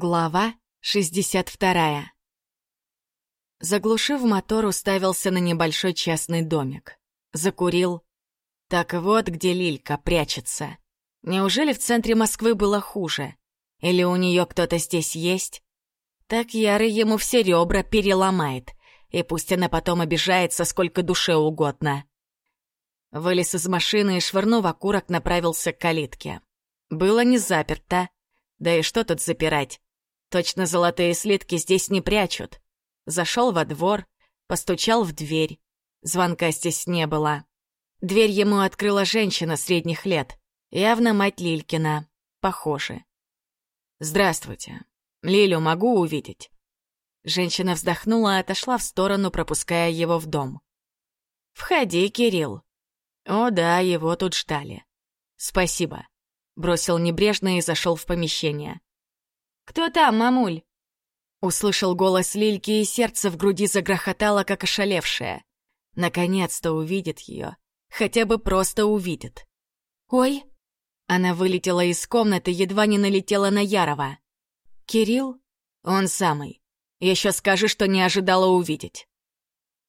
Глава 62 Заглушив мотор, уставился на небольшой частный домик. Закурил. Так вот, где Лилька прячется. Неужели в центре Москвы было хуже? Или у нее кто-то здесь есть? Так Ярый ему все ребра переломает, и пусть она потом обижается сколько душе угодно. Вылез из машины и, швырнув окурок, направился к калитке. Было не заперто. Да и что тут запирать? Точно золотые слитки здесь не прячут. Зашел во двор, постучал в дверь. Звонка здесь не было. Дверь ему открыла женщина средних лет. Явно мать Лилькина. Похоже. «Здравствуйте. Лилю могу увидеть?» Женщина вздохнула и отошла в сторону, пропуская его в дом. «Входи, Кирилл». «О да, его тут ждали». «Спасибо». Бросил небрежно и зашел в помещение. «Кто там, мамуль?» Услышал голос Лильки, и сердце в груди загрохотало, как ошалевшее. Наконец-то увидит ее. Хотя бы просто увидит. «Ой!» Она вылетела из комнаты, едва не налетела на Ярова. «Кирилл?» «Он самый. Еще скажи, что не ожидала увидеть».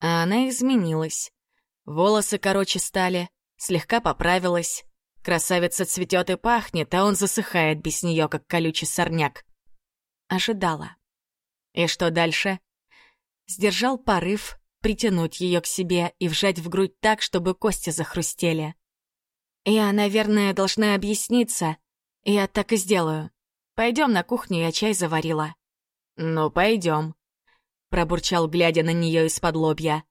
А она изменилась. Волосы короче стали, слегка поправилась. Красавица цветет и пахнет, а он засыхает без нее, как колючий сорняк. Ожидала. И что дальше? Сдержал порыв притянуть ее к себе и вжать в грудь так, чтобы кости захрустели. Я, наверное, должна объясниться. Я так и сделаю. Пойдем на кухню, я чай заварила. Ну, пойдем. Пробурчал, глядя на нее из-под лобья.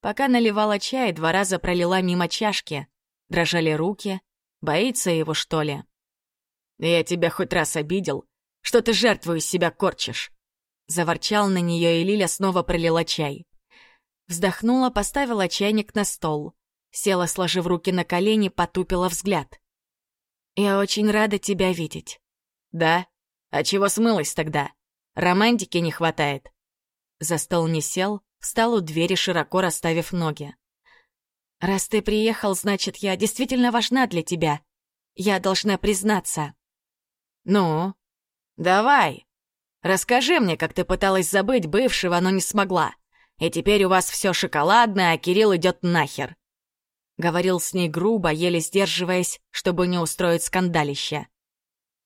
Пока наливала чай, два раза пролила мимо чашки. Дрожали руки, Боится его, что ли? Я тебя хоть раз обидел, что ты жертву из себя корчишь. Заворчал на нее, и Лиля снова пролила чай. Вздохнула, поставила чайник на стол. Села, сложив руки на колени, потупила взгляд. «Я очень рада тебя видеть». «Да? А чего смылась тогда? Романтики не хватает». За стол не сел, встал у двери, широко расставив ноги. «Раз ты приехал, значит, я действительно важна для тебя. Я должна признаться». «Ну, давай. Расскажи мне, как ты пыталась забыть бывшего, но не смогла. И теперь у вас все шоколадное, а Кирилл идет нахер». Говорил с ней грубо, еле сдерживаясь, чтобы не устроить скандалище.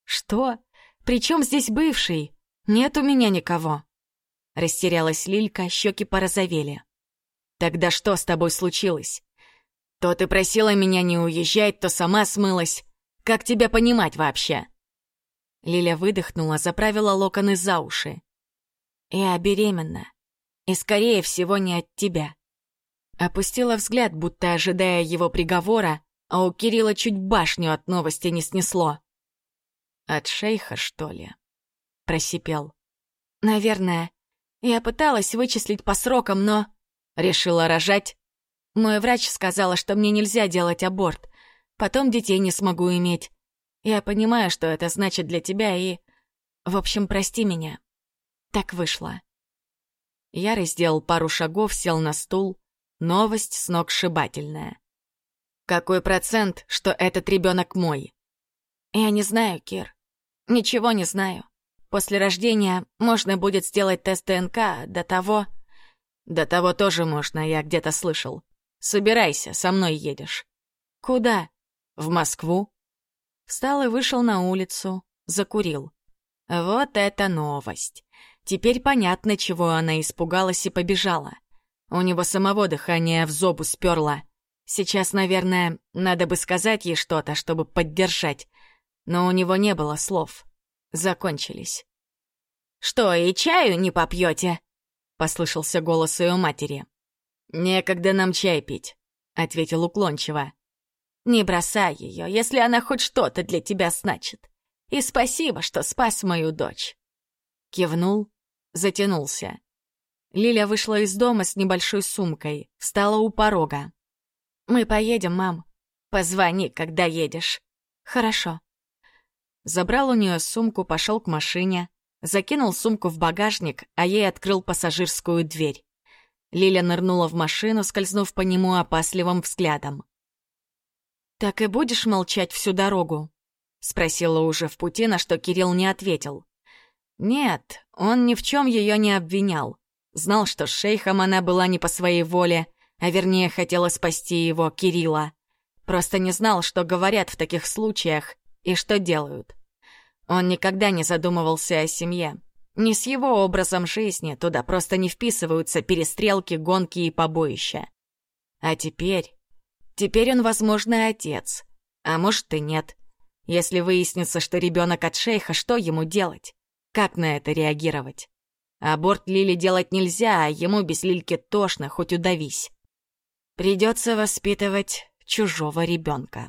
«Что? При чем здесь бывший? Нет у меня никого». Растерялась Лилька, щеки порозовели. «Тогда что с тобой случилось? То ты просила меня не уезжать, то сама смылась. Как тебя понимать вообще?» Лиля выдохнула, заправила локоны за уши. «Я беременна. И, скорее всего, не от тебя». Опустила взгляд, будто ожидая его приговора, а у Кирилла чуть башню от новости не снесло. «От шейха, что ли?» — просипел. «Наверное. Я пыталась вычислить по срокам, но...» Решила рожать мой врач сказала, что мне нельзя делать аборт. Потом детей не смогу иметь. Я понимаю, что это значит для тебя, и... В общем, прости меня. Так вышло. Ярый сделал пару шагов, сел на стул. Новость сногсшибательная. Какой процент, что этот ребенок мой? Я не знаю, Кир. Ничего не знаю. После рождения можно будет сделать тест ДНК, до того... До того тоже можно, я где-то слышал. Собирайся, со мной едешь. Куда? В Москву. Встал и вышел на улицу, закурил. Вот это новость. Теперь понятно, чего она испугалась и побежала. У него самого дыхание в зобу сперло. Сейчас, наверное, надо бы сказать ей что-то, чтобы поддержать. Но у него не было слов. Закончились. «Что, и чаю не попьете?» — послышался голос ее матери. «Некогда нам чай пить», — ответил уклончиво. «Не бросай ее, если она хоть что-то для тебя значит. И спасибо, что спас мою дочь». Кивнул, затянулся. Лиля вышла из дома с небольшой сумкой, встала у порога. «Мы поедем, мам. Позвони, когда едешь». «Хорошо». Забрал у нее сумку, пошел к машине, закинул сумку в багажник, а ей открыл пассажирскую дверь. Лиля нырнула в машину, скользнув по нему опасливым взглядом. «Так и будешь молчать всю дорогу?» — спросила уже в пути, на что Кирилл не ответил. Нет, он ни в чем ее не обвинял. Знал, что с шейхом она была не по своей воле, а вернее хотела спасти его, Кирилла. Просто не знал, что говорят в таких случаях и что делают. Он никогда не задумывался о семье. Не с его образом жизни туда просто не вписываются перестрелки, гонки и побоища. А теперь... Теперь он, возможно, отец. А может и нет. Если выяснится, что ребенок от шейха, что ему делать? Как на это реагировать? Аборт Лили делать нельзя, а ему без Лильки тошно, хоть удавись. Придется воспитывать чужого ребенка.